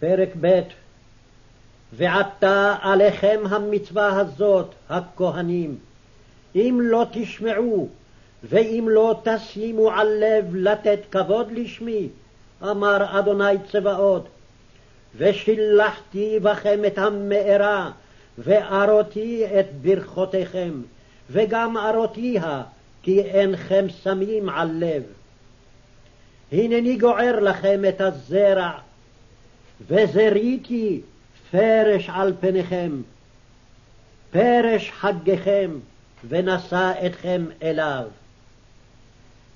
פרק ב' ועתה עליכם המצווה הזאת, הכהנים, אם לא תשמעו, ואם לא תשימו על לב לתת כבוד לשמי, אמר אדוני צבאות, ושילחתי בכם את המארה, וארותי את ברכותיכם, וגם ארותיה, כי אינכם שמים על לב. הנני גוער לכם את הזרע, וזריתי פרש על פניכם, פרש חגיכם, ונשא אתכם אליו.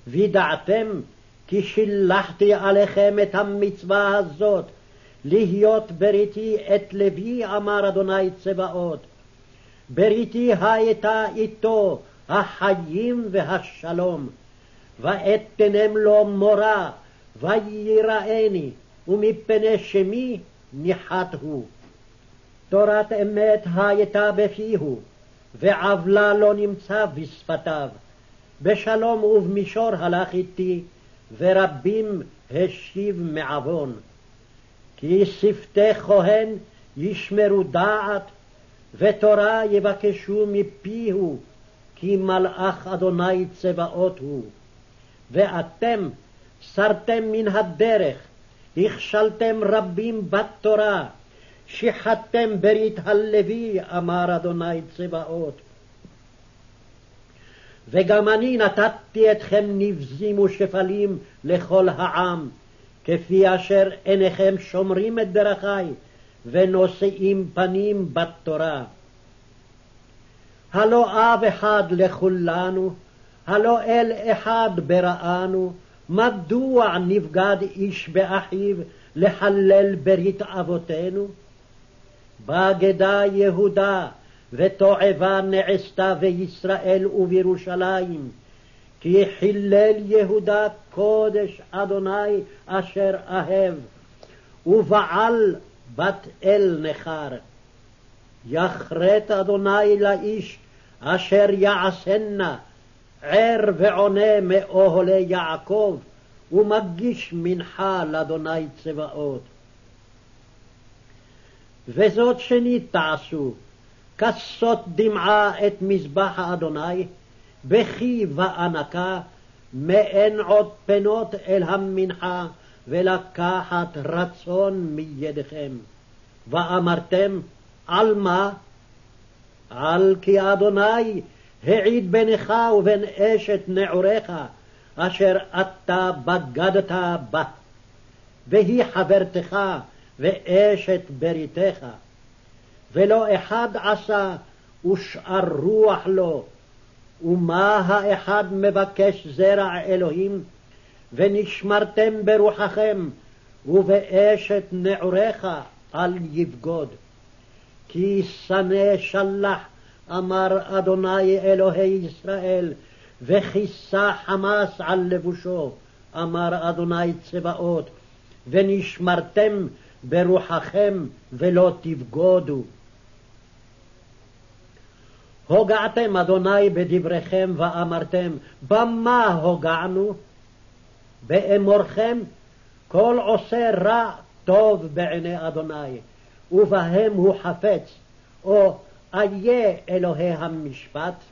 וידעתם כי שילחתי עליכם את המצווה הזאת, להיות בריתי את לוי, אמר אדוני צבאות. בריתי הייתה איתו החיים והשלום. ואתנם לו מורה, וייראני, ומפני שמי ניחת הוא. תורת אמת הייתה בפיהו, ועוולה לא נמצא בשפתיו. בשלום ובמישור הלך איתי, ורבים השיב מעוון. כי שפתי כהן ישמרו דעת, ותורה יבקשו מפיהו, כי מלאך אדוני צבאות הוא. ואתם סרתם מן הדרך, הכשלתם רבים בתורה, שיחדתם ברית הלוי, אמר אדוני צבאות. וגם אני נתתי אתכם נבזים ושפלים לכל העם, כפי אשר עיניכם שומרים את דרכי, ונושאים פנים בתורה. הלא אב אחד לכולנו, הלא אל אחד בראנו, מדוע נבגד איש באחיו לחלל ברית אבותינו? בגדה יהודה, ותועבה נעשתה בישראל ובירושלים, כי חילל יהודה קודש אדוני אשר אהב, ובעל בת אל נכר. יכרת אדוני לאיש אשר יעשנה ער ועונה מאוהלי יעקב, ומגיש מנחה לאדוני צבאות. וזאת שנית תעשו, כסות דמעה את מזבח האדוני, בכי ואנקה, מאין עוד פנות אל המנחה, ולקחת רצון מידיכם. ואמרתם, על מה? על כי אדוני העיד בינך ובין אשת נעוריך, אשר אתה בגדת בה, והיא חברתך ואשת בריתך. ולא אחד עשה ושאר רוח לו, ומה האחד מבקש זרע אלוהים, ונשמרתם ברוחכם, ובאשת נעוריך אל יבגוד. כי שנא שלח אמר אדוני אלוהי ישראל, וכיסה חמס על לבושו, אמר אדוני צבאות, ונשמרתם ברוחכם ולא תבגודו. הוגעתם אדוני בדבריכם ואמרתם, במה הוגענו? באמורכם, כל עושה רע טוב בעיני אדוני, ובהם הוא חפץ, או איה אלוהי המשפט,